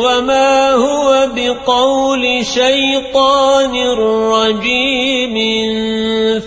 وما هو بقول شيطان رجيم